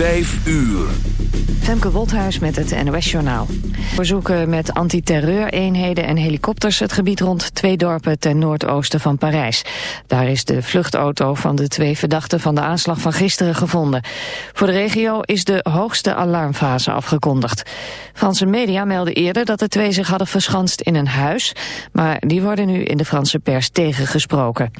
5 uur. Femke Wolthuis met het NOS-journaal. We zoeken met antiterreureenheden en helikopters het gebied rond twee dorpen ten noordoosten van Parijs. Daar is de vluchtauto van de twee verdachten van de aanslag van gisteren gevonden. Voor de regio is de hoogste alarmfase afgekondigd. Franse media melden eerder dat de twee zich hadden verschanst in een huis, maar die worden nu in de Franse pers tegengesproken.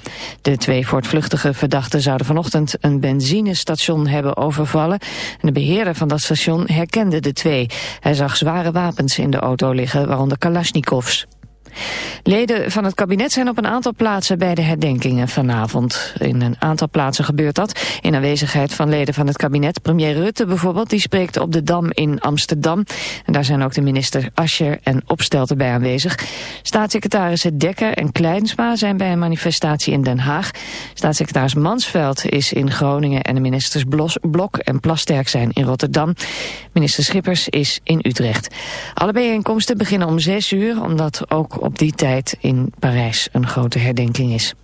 De twee voortvluchtige verdachten zouden vanochtend een benzinestation hebben overvallen de beheerder van dat station herkende de twee. Hij zag zware wapens in de auto liggen, waaronder Kalashnikovs. Leden van het kabinet zijn op een aantal plaatsen bij de herdenkingen vanavond. In een aantal plaatsen gebeurt dat in aanwezigheid van leden van het kabinet. Premier Rutte bijvoorbeeld, die spreekt op de Dam in Amsterdam. En daar zijn ook de minister Ascher en Opstelten bij aanwezig. Staatssecretarissen Dekker en Kleinsma zijn bij een manifestatie in Den Haag. Staatssecretaris Mansveld is in Groningen en de ministers Blok en Plasterk zijn in Rotterdam. Minister Schippers is in Utrecht. Alle bijeenkomsten beginnen om zes uur, omdat ook op die tijd in Parijs een grote herdenking is.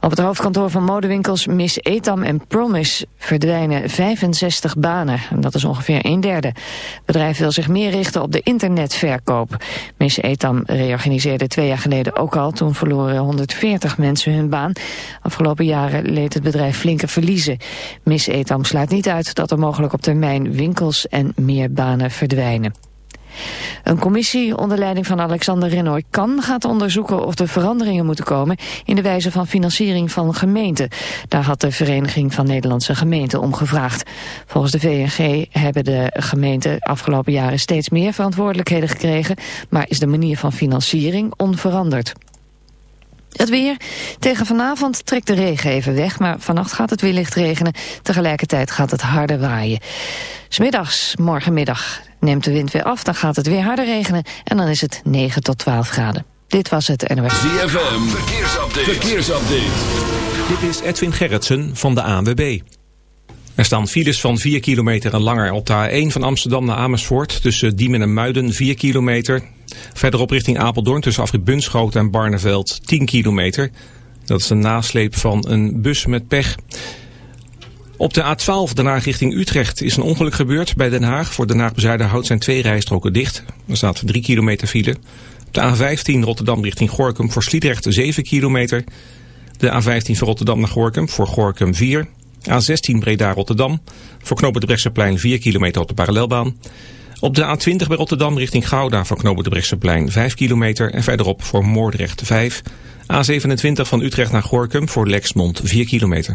Op het hoofdkantoor van modewinkels Miss Etam en Promise verdwijnen 65 banen. En dat is ongeveer een derde. Het bedrijf wil zich meer richten op de internetverkoop. Miss Etam reorganiseerde twee jaar geleden ook al. Toen verloren 140 mensen hun baan. Afgelopen jaren leed het bedrijf flinke verliezen. Miss Etam slaat niet uit dat er mogelijk op termijn winkels en meer banen verdwijnen. Een commissie onder leiding van Alexander Renoy kan gaat onderzoeken of er veranderingen moeten komen in de wijze van financiering van gemeenten. Daar had de Vereniging van Nederlandse Gemeenten om gevraagd. Volgens de VNG hebben de gemeenten afgelopen jaren steeds meer verantwoordelijkheden gekregen, maar is de manier van financiering onveranderd. Het weer. Tegen vanavond trekt de regen even weg, maar vannacht gaat het weer licht regenen. Tegelijkertijd gaat het harder waaien. Smiddags, morgenmiddag, neemt de wind weer af, dan gaat het weer harder regenen en dan is het 9 tot 12 graden. Dit was het NOS. ZFM, verkeersupdate. verkeersupdate. Dit is Edwin Gerritsen van de ANWB. Er staan files van 4 kilometer en langer op de A1 van Amsterdam naar Amersfoort... tussen Diemen en Muiden 4 kilometer. Verderop richting Apeldoorn tussen Afrit Bunschoten en Barneveld 10 kilometer. Dat is een nasleep van een bus met pech. Op de A12 Den Haag richting Utrecht is een ongeluk gebeurd bij Den Haag. Voor Den Haag-Bezuidenhout zijn twee rijstroken dicht. Er staat 3 kilometer file. Op de A15 Rotterdam richting Gorkum voor Sliedrecht 7 kilometer. De A15 van Rotterdam naar Gorkum voor Gorkum 4. A16 Breda-Rotterdam voor knopen de Brechtseplein 4 kilometer op de parallelbaan. Op de A20 bij Rotterdam richting Gouda voor knopen de Brechtseplein 5 kilometer. En verderop voor Moordrecht 5. A27 van Utrecht naar Gorkum voor Lexmond 4 kilometer.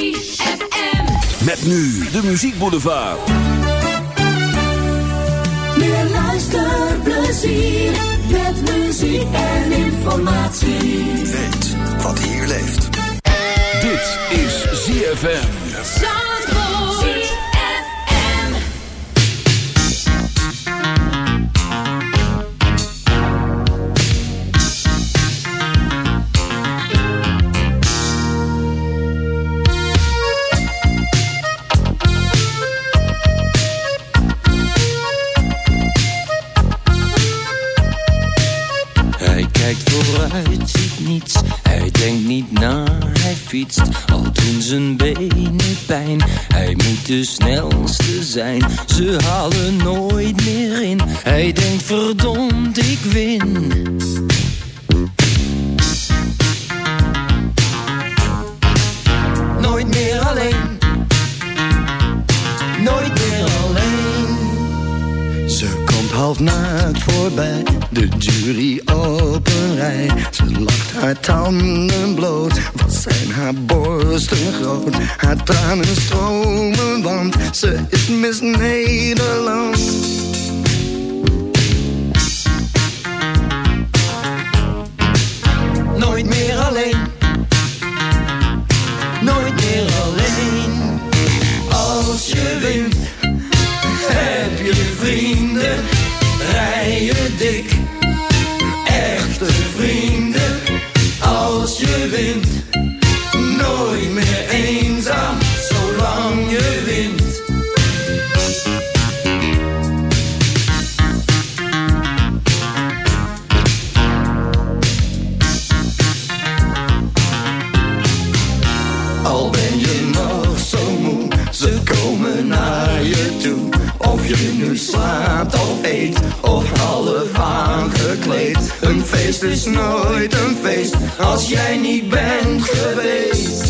ZFM. Met nu de Muziek Boulevard. Meer luisterplezier. plezier met muziek en informatie. Weet wat hier leeft. Dit is ZFM. Al doen zijn benen pijn. Hij moet de snelste zijn. Ze halen nooit meer in. Hij denkt verdomd, ik win. Half naakt voorbij, de jury op een rij. Ze lacht haar tanden bloot, wat zijn haar borsten groot. Haar tranen stromen, want ze is Miss Nederland. Nooit meer alleen. Feest is nooit een feest, als jij niet bent geweest.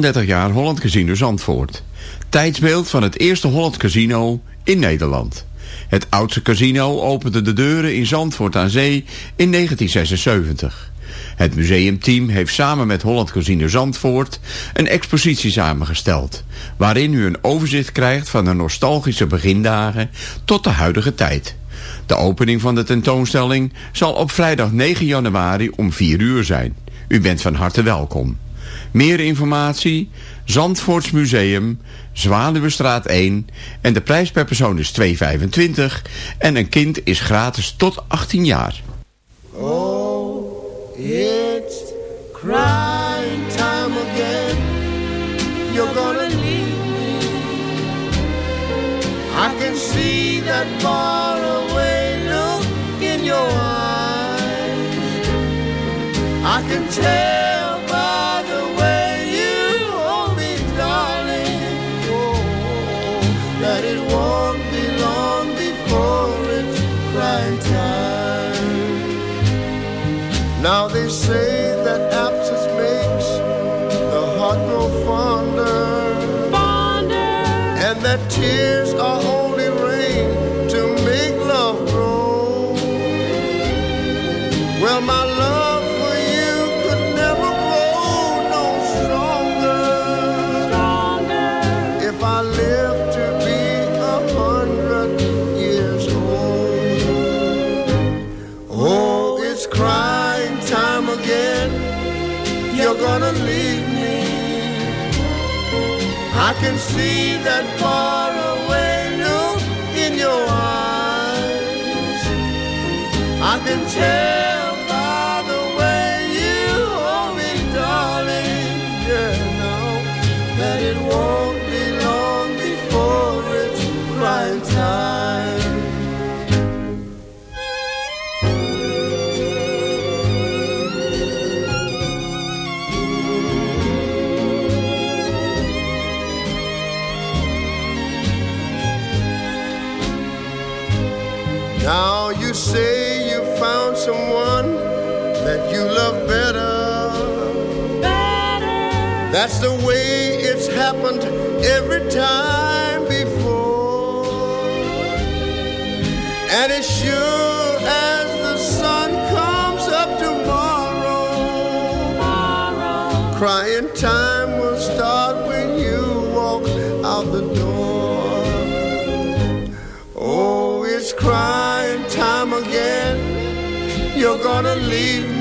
38 jaar Holland Casino Zandvoort. Tijdsbeeld van het eerste Holland Casino in Nederland. Het oudste casino opende de deuren in Zandvoort aan Zee in 1976. Het museumteam heeft samen met Holland Casino Zandvoort een expositie samengesteld, waarin u een overzicht krijgt van de nostalgische begindagen tot de huidige tijd. De opening van de tentoonstelling zal op vrijdag 9 januari om 4 uur zijn. U bent van harte welkom. Meer informatie, Zandvoorts Museum, Zwaluwestraat 1 en de prijs per persoon is 2,25 en een kind is gratis tot 18 jaar. Oh, it's crying time again. You're gonna leave me. I can see that far away look in your eyes. I can tell Now they say that absence makes the heart grow fonder, fonder, and that tears are only rain to make love grow. Well, my can see that far away look in your eyes. I can tell That's the way it's happened every time before. And as sure as the sun comes up tomorrow, crying time will start when you walk out the door. Oh, it's crying time again. You're gonna leave me.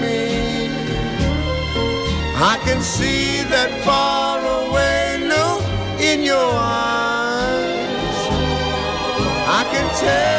Can see that far away look in your eyes. I can tell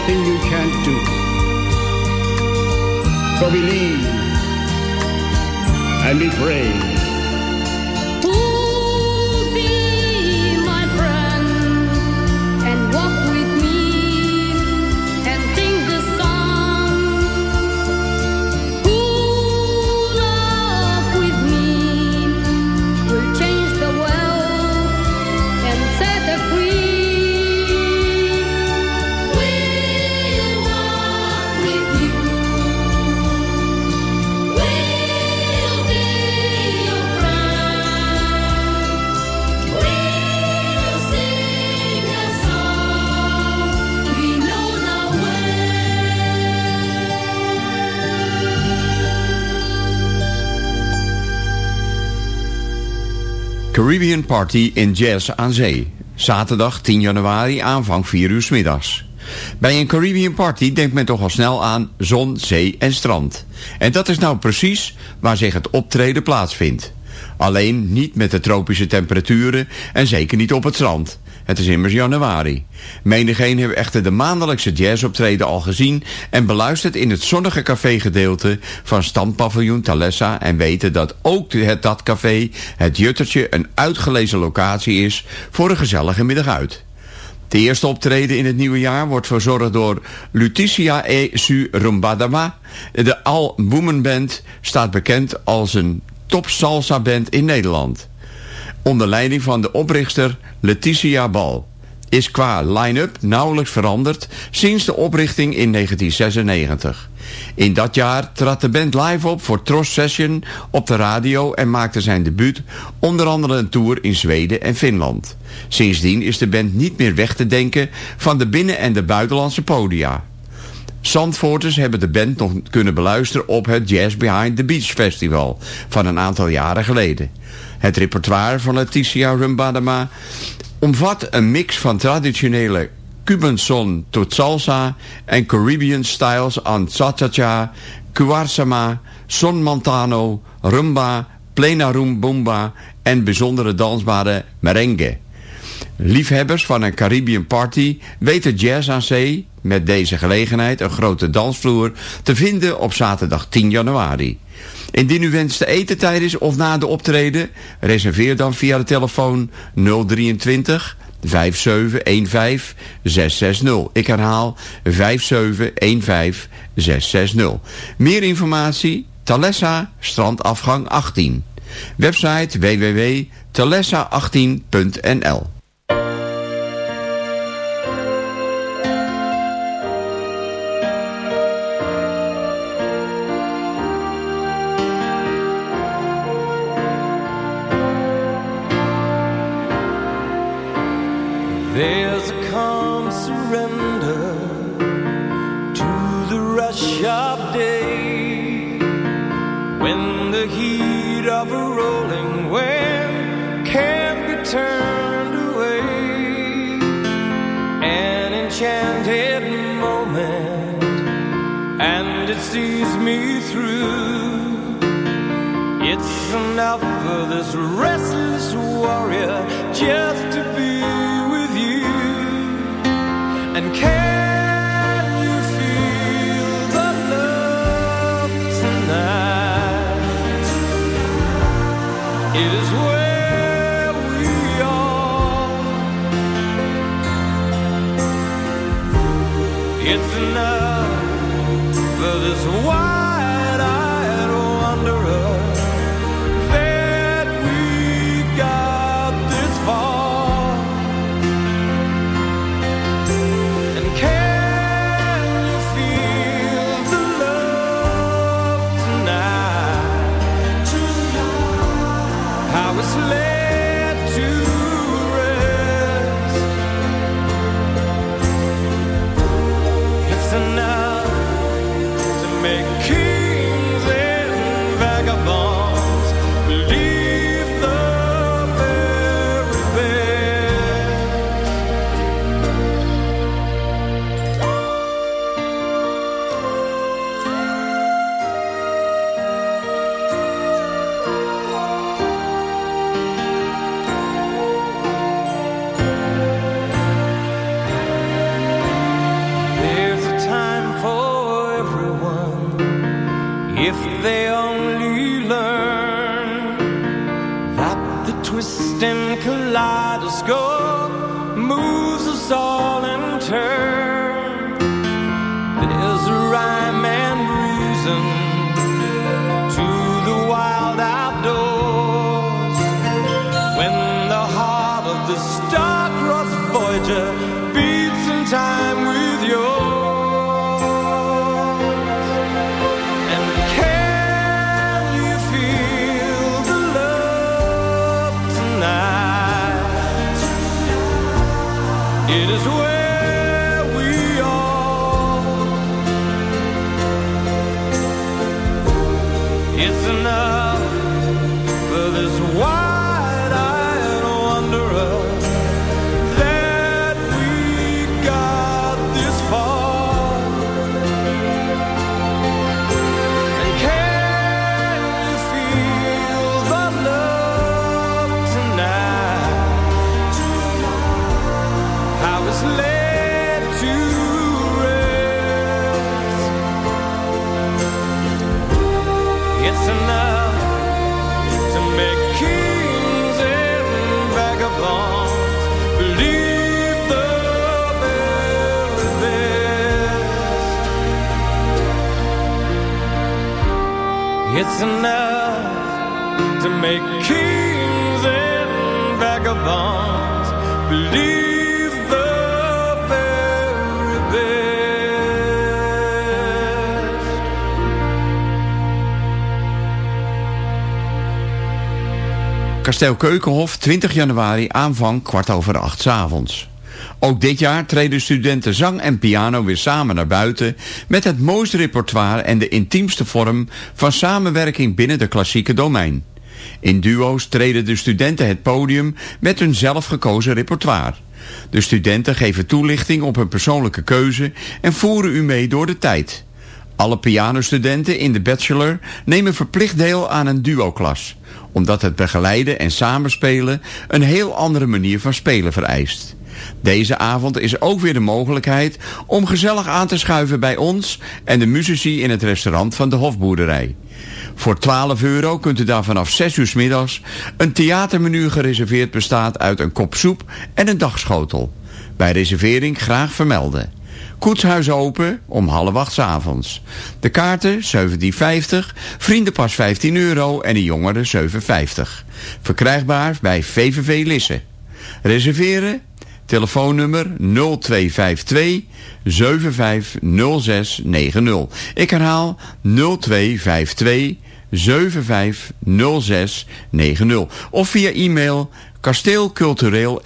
Nothing you can't do. So believe and be brave. Party in Jazz aan Zee. Zaterdag 10 januari aanvang 4 uur middags. Bij een Caribbean Party denkt men toch al snel aan zon, zee en strand. En dat is nou precies waar zich het optreden plaatsvindt. Alleen niet met de tropische temperaturen en zeker niet op het strand. Het is immers januari. Menigeen heeft echter de maandelijkse jazzoptreden al gezien... en beluisterd in het zonnige cafégedeelte van standpaviljoen Thalessa... en weten dat ook het dat café, het Juttertje, een uitgelezen locatie is... voor een gezellige middag uit. De eerste optreden in het nieuwe jaar wordt verzorgd door Luticia e Su Rumbadama. De Al Woman staat bekend als een top salsa band in Nederland onder leiding van de oprichter Leticia Bal. Is qua line-up nauwelijks veranderd sinds de oprichting in 1996. In dat jaar trad de band live op voor Tros Session op de radio en maakte zijn debuut onder andere een tour in Zweden en Finland. Sindsdien is de band niet meer weg te denken van de binnen- en de buitenlandse podia. Zandvoorters hebben de band nog kunnen beluisteren op het Jazz Behind the Beach Festival van een aantal jaren geleden. Het repertoire van Leticia Rumbadama omvat een mix van traditionele Cuban son tot salsa en Caribbean styles aan cha-cha-cha, cuarsama, son montano, rumba, plena rumbumba en bijzondere dansbare merengue. Liefhebbers van een Caribbean party weten Jazz aan Zee met deze gelegenheid een grote dansvloer te vinden op zaterdag 10 januari. Indien u wenst te eten tijdens of na de optreden, reserveer dan via de telefoon 023 5715 660. Ik herhaal 5715 660. Meer informatie Talessa Strandafgang 18. Website www.talessa18.nl this restless warrior just to be with you and care. If they only learn that the twist twisting kaleidoscope moves us all Make kings and believe the. Kasteel Keukenhof, 20 januari, aanvang kwart over acht 's avonds. Ook dit jaar treden studenten zang en piano weer samen naar buiten... met het mooiste repertoire en de intiemste vorm van samenwerking binnen de klassieke domein. In duo's treden de studenten het podium met hun zelf gekozen repertoire. De studenten geven toelichting op hun persoonlijke keuze en voeren u mee door de tijd. Alle pianostudenten in de bachelor nemen verplicht deel aan een duo-klas, omdat het begeleiden en samenspelen een heel andere manier van spelen vereist. Deze avond is ook weer de mogelijkheid om gezellig aan te schuiven bij ons en de muzici in het restaurant van de Hofboerderij. Voor 12 euro kunt u daar vanaf 6 uur middags een theatermenu gereserveerd bestaat uit een kop soep en een dagschotel. Bij reservering graag vermelden. Koetshuis open om half acht avonds. De kaarten 17,50, vriendenpas 15 euro en de jongeren 7,50. Verkrijgbaar bij VVV Lisse. Reserveren? Telefoonnummer 0252 750690. Ik herhaal 0252 750690. Of via e-mail kasteelcultureel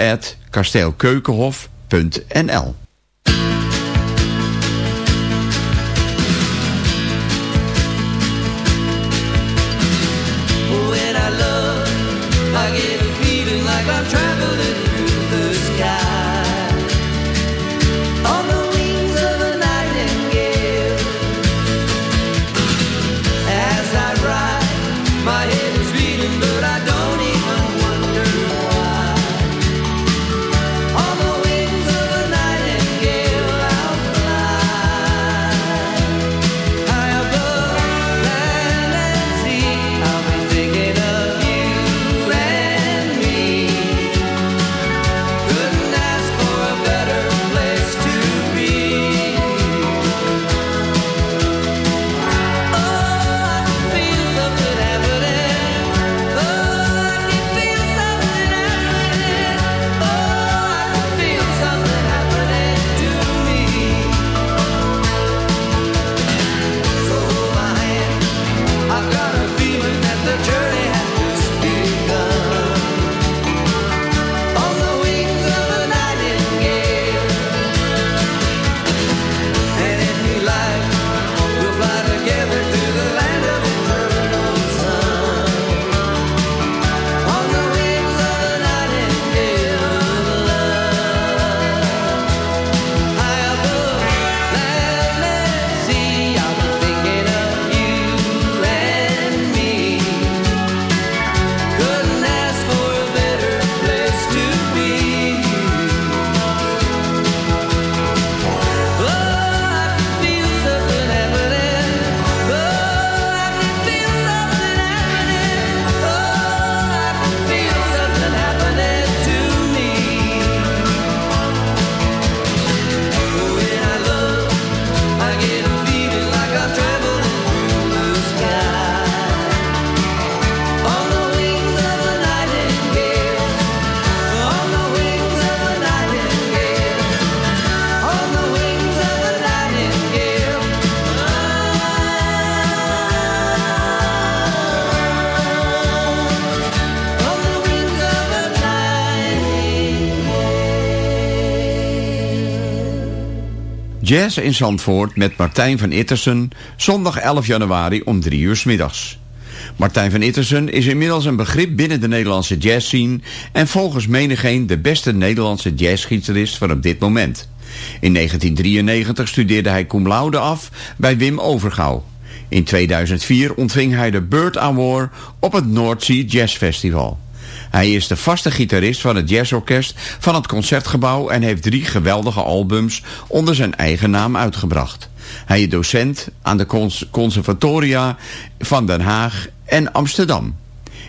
Jazz in Zandvoort met Martijn van Ittersen, zondag 11 januari om 3 uur middags. Martijn van Ittersen is inmiddels een begrip binnen de Nederlandse jazzscene en volgens menigeen de beste Nederlandse jazzgitarist van op dit moment. In 1993 studeerde hij cum laude af bij Wim Overgouw. In 2004 ontving hij de Bird Award op het North Sea Jazz Festival. Hij is de vaste gitarist van het jazzorkest van het Concertgebouw... en heeft drie geweldige albums onder zijn eigen naam uitgebracht. Hij is docent aan de cons conservatoria van Den Haag en Amsterdam.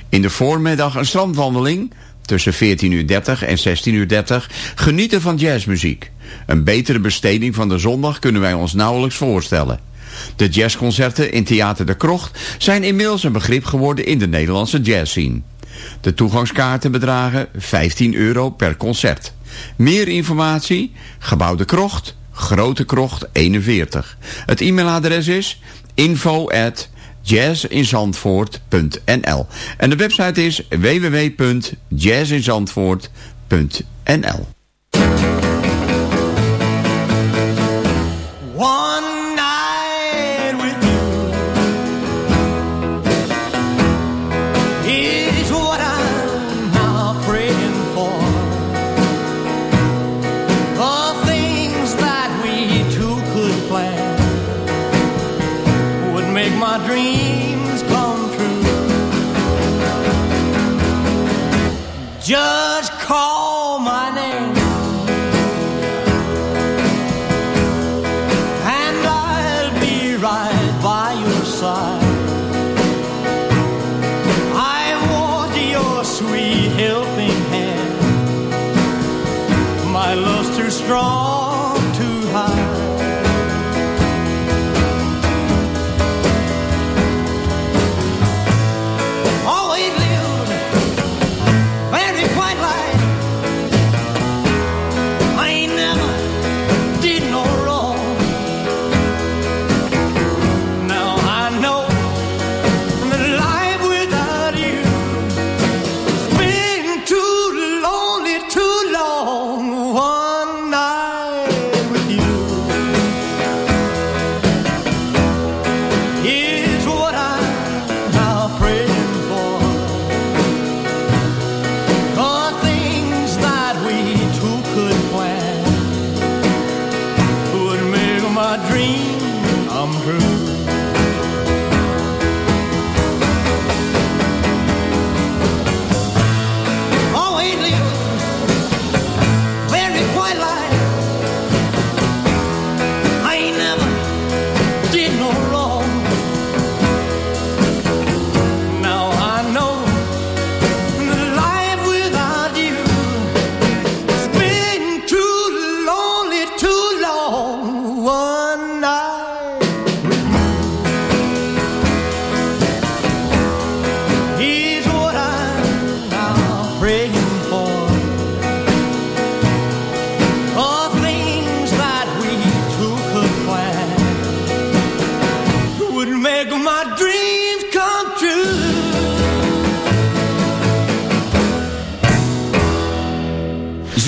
In de voormiddag een strandwandeling tussen 14.30 uur en 16.30 uur genieten van jazzmuziek. Een betere besteding van de zondag kunnen wij ons nauwelijks voorstellen. De jazzconcerten in Theater de Krocht zijn inmiddels een begrip geworden in de Nederlandse jazzscene. De toegangskaarten bedragen 15 euro per concert. Meer informatie? Gebouw de Krocht, Grote Krocht 41. Het e-mailadres is info at jazzinzandvoort.nl En de website is www.jazzinzandvoort.nl call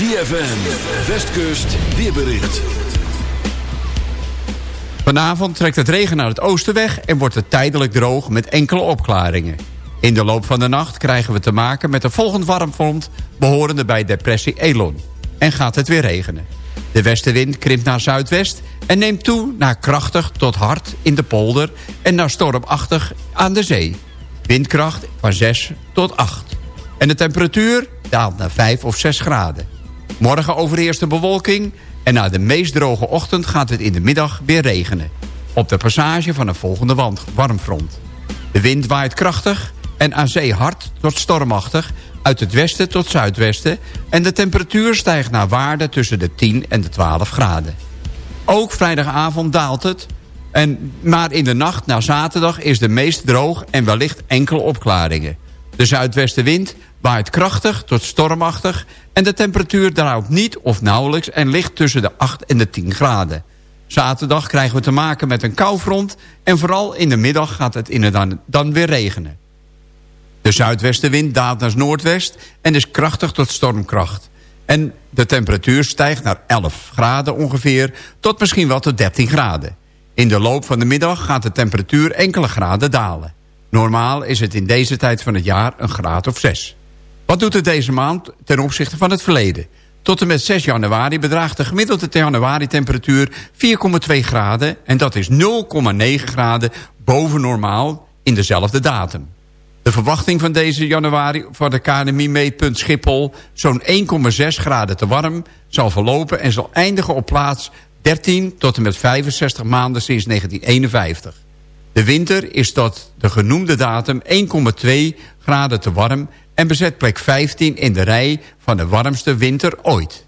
ZFM, Westkust, weerbericht. Vanavond trekt het regen naar het oosten weg en wordt het tijdelijk droog met enkele opklaringen. In de loop van de nacht krijgen we te maken met een volgend warmfront... behorende bij depressie Elon. En gaat het weer regenen. De westenwind krimpt naar zuidwest en neemt toe naar krachtig tot hard in de polder... en naar stormachtig aan de zee. Windkracht van 6 tot 8. En de temperatuur daalt naar 5 of 6 graden. Morgen overheerst de bewolking en na de meest droge ochtend gaat het in de middag weer regenen. Op de passage van een volgende warmfront. De wind waait krachtig en aan zee hard tot stormachtig... uit het westen tot zuidwesten... en de temperatuur stijgt naar waarde tussen de 10 en de 12 graden. Ook vrijdagavond daalt het... En, maar in de nacht naar zaterdag is de meest droog en wellicht enkele opklaringen. De zuidwestenwind waait krachtig tot stormachtig... en de temperatuur daalt niet of nauwelijks en ligt tussen de 8 en de 10 graden. Zaterdag krijgen we te maken met een koufront... en vooral in de middag gaat het inderdaad dan weer regenen. De zuidwestenwind daalt naar noordwest en is krachtig tot stormkracht. En de temperatuur stijgt naar 11 graden ongeveer tot misschien wel tot 13 graden. In de loop van de middag gaat de temperatuur enkele graden dalen. Normaal is het in deze tijd van het jaar een graad of 6. Wat doet het deze maand ten opzichte van het verleden? Tot en met 6 januari bedraagt de gemiddelde januari-temperatuur 4,2 graden... en dat is 0,9 graden boven normaal in dezelfde datum. De verwachting van deze januari voor de KNMI-meetpunt Schiphol... zo'n 1,6 graden te warm zal verlopen en zal eindigen op plaats 13 tot en met 65 maanden sinds 1951. De winter is tot de genoemde datum 1,2 graden te warm... en bezet plek 15 in de rij van de warmste winter ooit.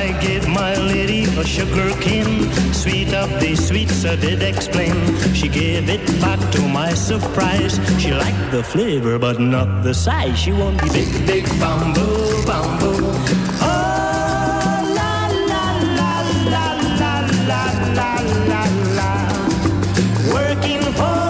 I gave my lady a sugar cane, sweet of the sweets I did explain. She gave it back to my surprise. She liked the flavor, but not the size. She wanted the big, big bamboo, bamboo. Oh, la, la, la, la, la, la, la, la, la. Working for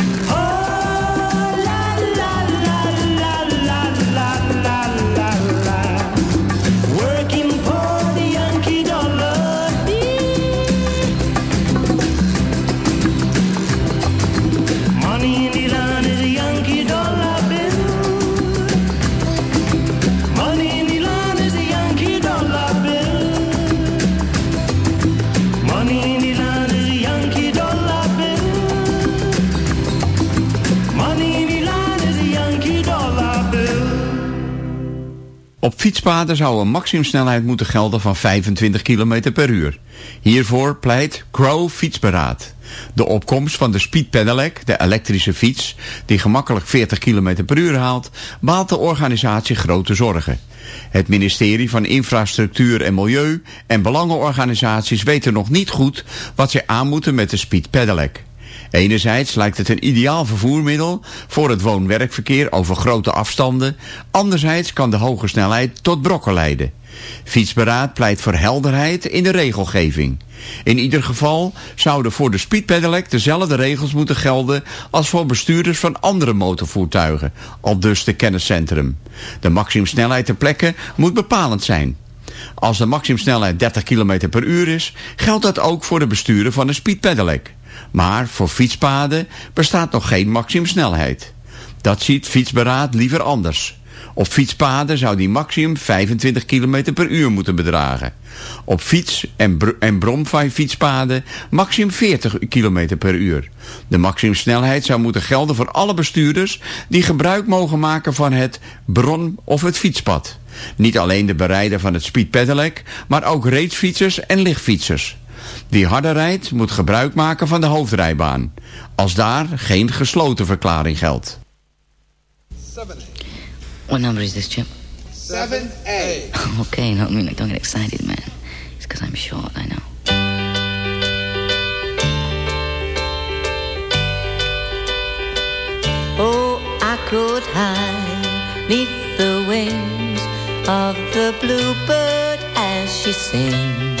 Fietspaden zou een maximumsnelheid moeten gelden van 25 km per uur. Hiervoor pleit Crow Fietsberaad. De opkomst van de Speed Pedelec, de elektrische fiets, die gemakkelijk 40 km per uur haalt, baalt de organisatie grote zorgen. Het ministerie van Infrastructuur en Milieu en belangenorganisaties weten nog niet goed wat ze aan moeten met de Speed Pedelec. Enerzijds lijkt het een ideaal vervoermiddel voor het woon-werkverkeer over grote afstanden. Anderzijds kan de hoge snelheid tot brokken leiden. Fietsberaad pleit voor helderheid in de regelgeving. In ieder geval zouden voor de speedpedelec dezelfde regels moeten gelden als voor bestuurders van andere motorvoertuigen, al dus de kenniscentrum. De maximumsnelheid ter plekke moet bepalend zijn. Als de maximumsnelheid 30 km per uur is, geldt dat ook voor de bestuurder van een speedpedelec. Maar voor fietspaden bestaat nog geen maximumsnelheid. Dat ziet fietsberaad liever anders. Op fietspaden zou die maximum 25 km per uur moeten bedragen. Op fiets- en, br en maximum 40 km per uur. De maximumsnelheid zou moeten gelden voor alle bestuurders die gebruik mogen maken van het bron- of het fietspad. Niet alleen de berijder van het speed pedelec, maar ook racefietsers en lichtfietsers. Wie harder rijdt moet gebruik maken van de hoofdrijbaan. Als daar geen gesloten verklaring geldt. What number is this, Chip? 7A. Okay, no, I mean, like, don't get excited, man. It's because I'm short, I know. Oh, I could hide neath the wings of the bluebird as she sings.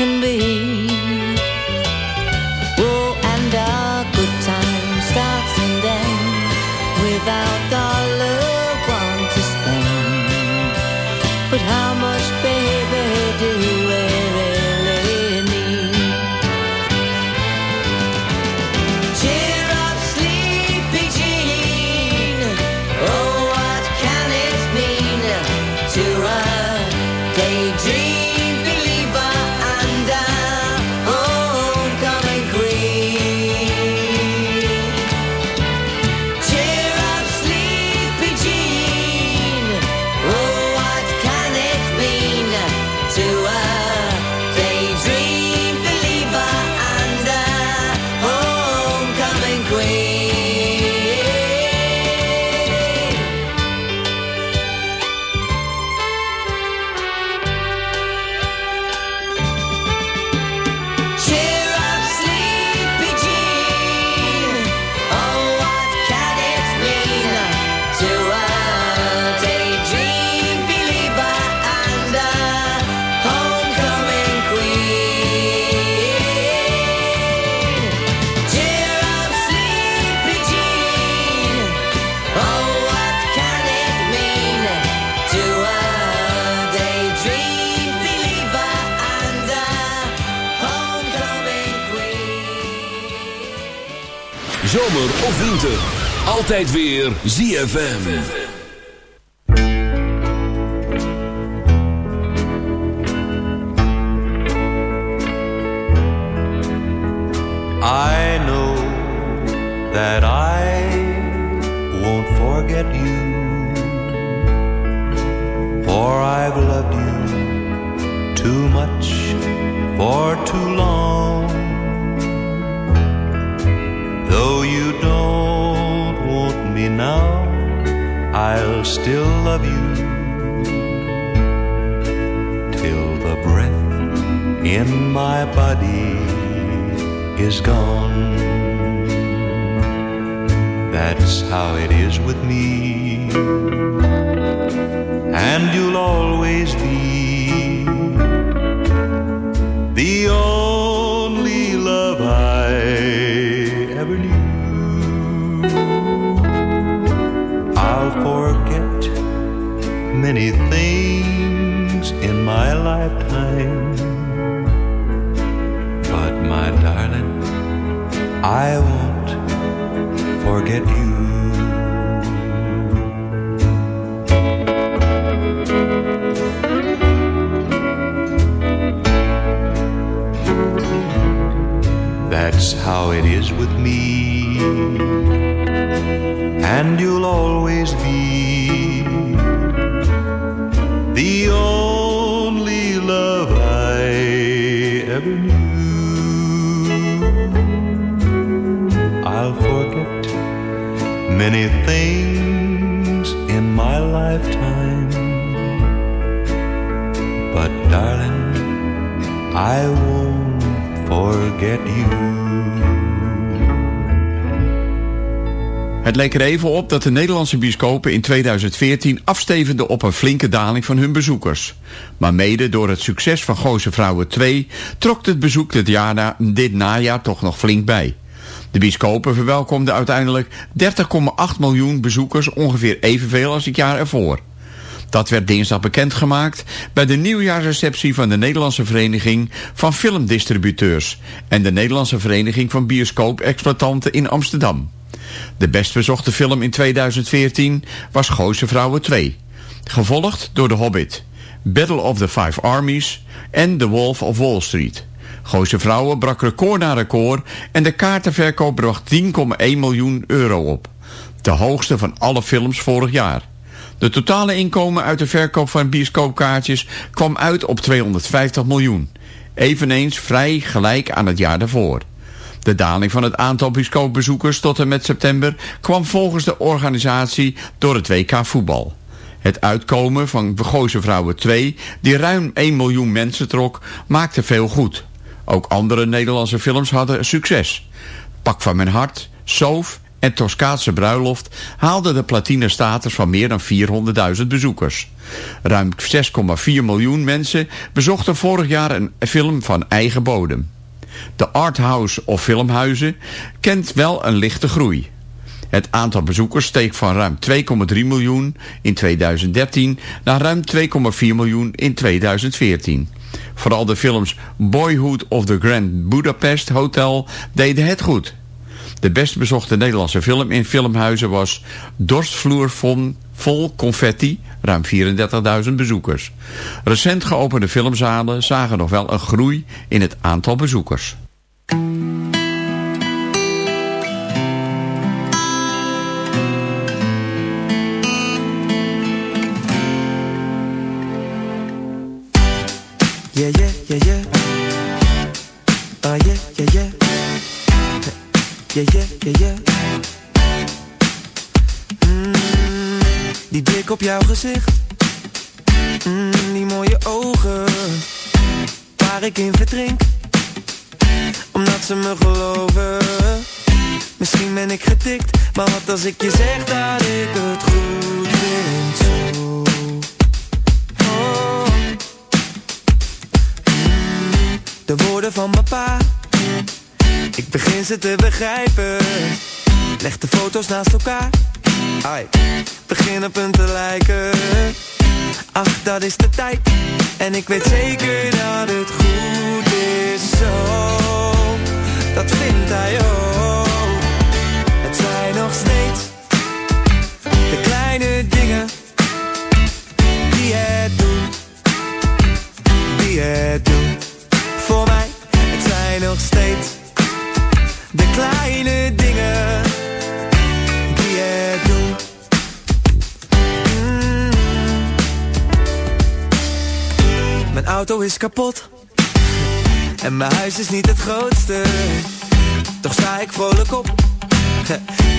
Can be. Oh, and our good time starts and ends without Altijd weer ZFM. Many things in my lifetime. But my darling, I won't forget you. That's how it is with me. And you'll always be the only love I ever knew. I'll forget many things in my lifetime. But darling, I won't forget you. Het leek er even op dat de Nederlandse bioscopen in 2014 afstevenden op een flinke daling van hun bezoekers. Maar mede door het succes van Gooise Vrouwen 2 trok het bezoek dit, jaar na, dit najaar toch nog flink bij. De bioscopen verwelkomden uiteindelijk 30,8 miljoen bezoekers, ongeveer evenveel als het jaar ervoor. Dat werd dinsdag bekendgemaakt bij de nieuwjaarsreceptie van de Nederlandse Vereniging van Filmdistributeurs en de Nederlandse Vereniging van Bioscoop-exploitanten in Amsterdam. De best bezochte film in 2014 was Gooise Vrouwen 2, gevolgd door The Hobbit, Battle of the Five Armies en The Wolf of Wall Street. Gooise Vrouwen brak record na record en de kaartenverkoop bracht 10,1 miljoen euro op. De hoogste van alle films vorig jaar. De totale inkomen uit de verkoop van bioscoopkaartjes kwam uit op 250 miljoen. Eveneens vrij gelijk aan het jaar daarvoor. De daling van het aantal bioscoopbezoekers tot en met september kwam volgens de organisatie door het WK voetbal. Het uitkomen van Gooise Vrouwen 2, die ruim 1 miljoen mensen trok, maakte veel goed. Ook andere Nederlandse films hadden succes. Pak van mijn hart, Soof en Toscaanse bruiloft haalden de platine status van meer dan 400.000 bezoekers. Ruim 6,4 miljoen mensen bezochten vorig jaar een film van eigen bodem. De arthouse of filmhuizen kent wel een lichte groei. Het aantal bezoekers steeg van ruim 2,3 miljoen in 2013 naar ruim 2,4 miljoen in 2014. Vooral de films Boyhood of the Grand Budapest Hotel deden het goed. De best bezochte Nederlandse film in filmhuizen was Dorstvloer vol confetti, ruim 34.000 bezoekers. Recent geopende filmzalen zagen nog wel een groei in het aantal bezoekers. Op jouw gezicht. Mm, die mooie ogen. Waar ik in verdrink. Omdat ze me geloven. Misschien ben ik getikt. Maar wat als ik je zeg dat ik het goed vind zo. Oh. De woorden van mijn pa Ik begin ze te begrijpen Leg de foto's naast elkaar Ai, een te lijken. Ach, dat is de tijd. En ik weet zeker dat het goed is zo. Dat vindt hij ook. Zijn nog steeds de kleine dingen die het doen, die het doen. Voor mij, het zijn nog steeds de kleine dingen Mijn auto is kapot en mijn huis is niet het grootste. Toch sta ik vrolijk op.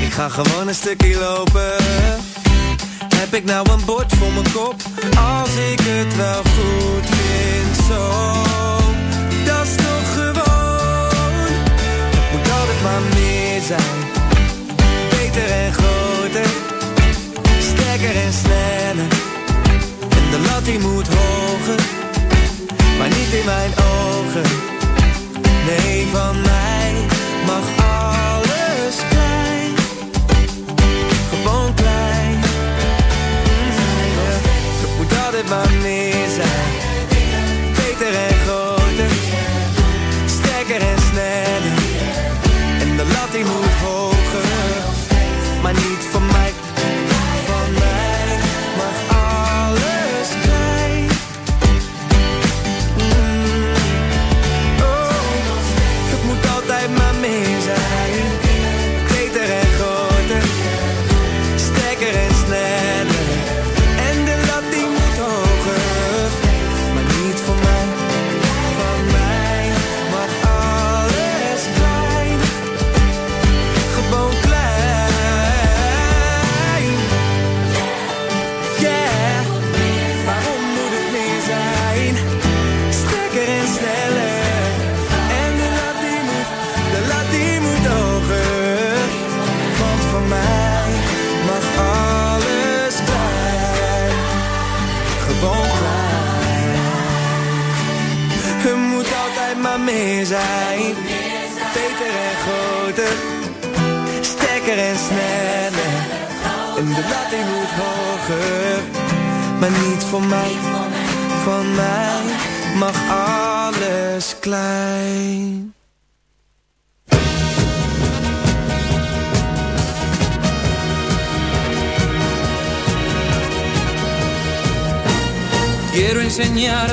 Ik ga gewoon een stukje lopen. Heb ik nou een bord voor mijn kop? Als ik het wel goed vind, zo. Dat is toch gewoon. Het moet altijd maar meer zijn. Sterker en sneller. En de lat die moet hoger. Maar niet in mijn ogen. Nee, van mij mag alles klein. Gewoon klein. Het moet altijd maar meer zijn. Beter en groter. Sterker en sneller. En de lat die moet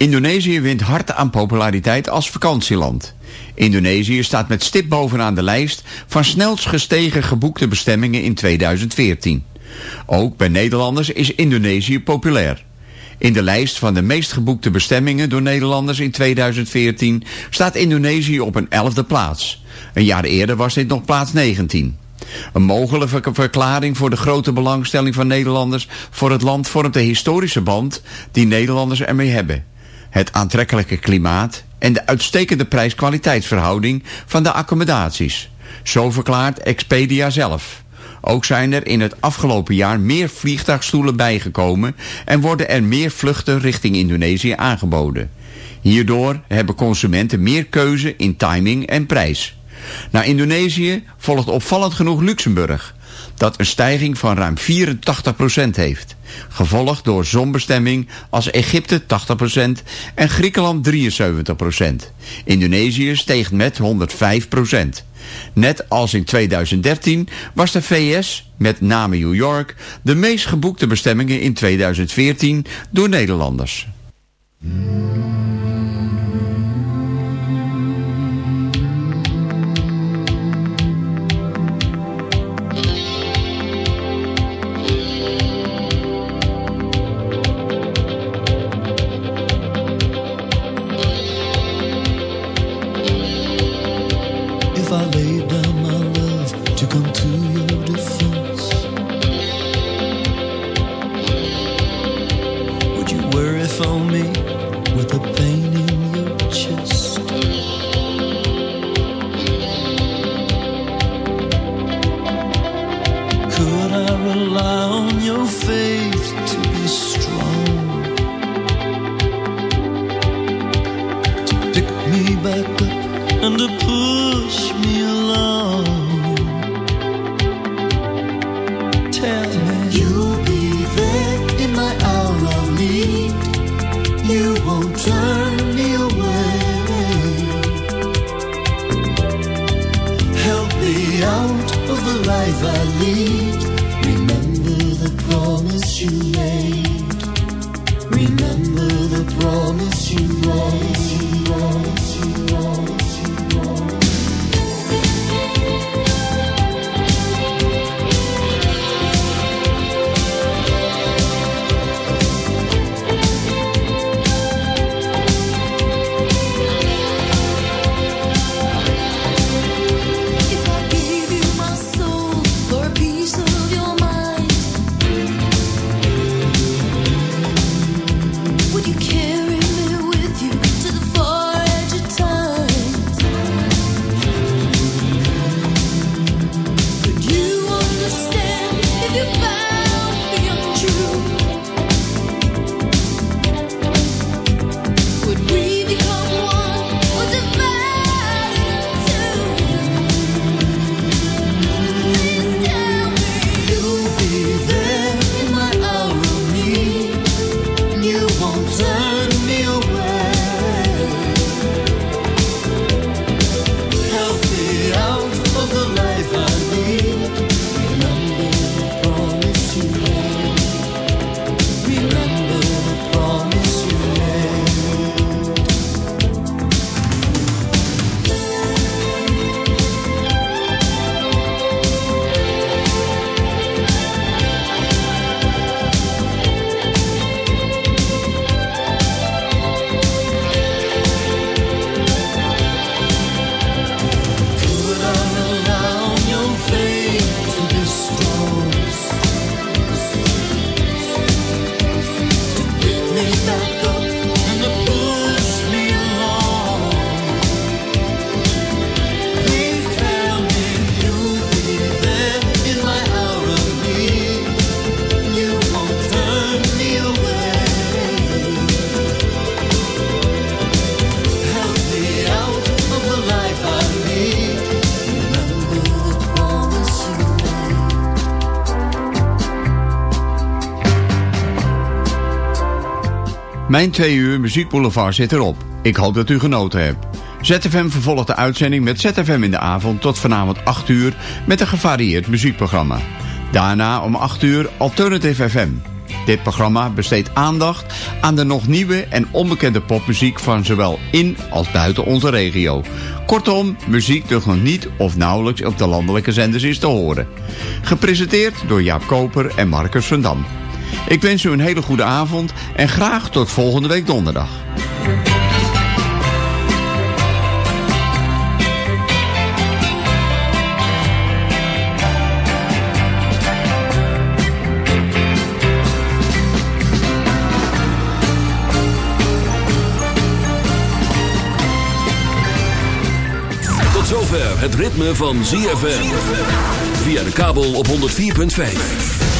Indonesië wint hard aan populariteit als vakantieland. Indonesië staat met stip bovenaan de lijst van snelst gestegen geboekte bestemmingen in 2014. Ook bij Nederlanders is Indonesië populair. In de lijst van de meest geboekte bestemmingen door Nederlanders in 2014 staat Indonesië op een elfde plaats. Een jaar eerder was dit nog plaats 19. Een mogelijke verklaring voor de grote belangstelling van Nederlanders voor het land vormt de historische band die Nederlanders ermee hebben. Het aantrekkelijke klimaat en de uitstekende prijs-kwaliteitsverhouding van de accommodaties. Zo verklaart Expedia zelf. Ook zijn er in het afgelopen jaar meer vliegtuigstoelen bijgekomen en worden er meer vluchten richting Indonesië aangeboden. Hierdoor hebben consumenten meer keuze in timing en prijs. Na Indonesië volgt opvallend genoeg Luxemburg, dat een stijging van ruim 84% heeft. Gevolgd door zonbestemming als Egypte 80% en Griekenland 73%. Indonesië steeg met 105%. Net als in 2013 was de VS, met name New York, de meest geboekte bestemmingen in 2014 door Nederlanders. Mijn twee uur muziekboulevard zit erop. Ik hoop dat u genoten hebt. ZFM vervolgt de uitzending met ZFM in de avond tot vanavond 8 uur met een gevarieerd muziekprogramma. Daarna om 8 uur Alternative FM. Dit programma besteedt aandacht aan de nog nieuwe en onbekende popmuziek van zowel in als buiten onze regio. Kortom, muziek die nog niet of nauwelijks op de landelijke zenders is te horen. Gepresenteerd door Jaap Koper en Marcus van Dam. Ik wens u een hele goede avond en graag tot volgende week donderdag. Tot zover het ritme van ZFM. Via de kabel op 104.5.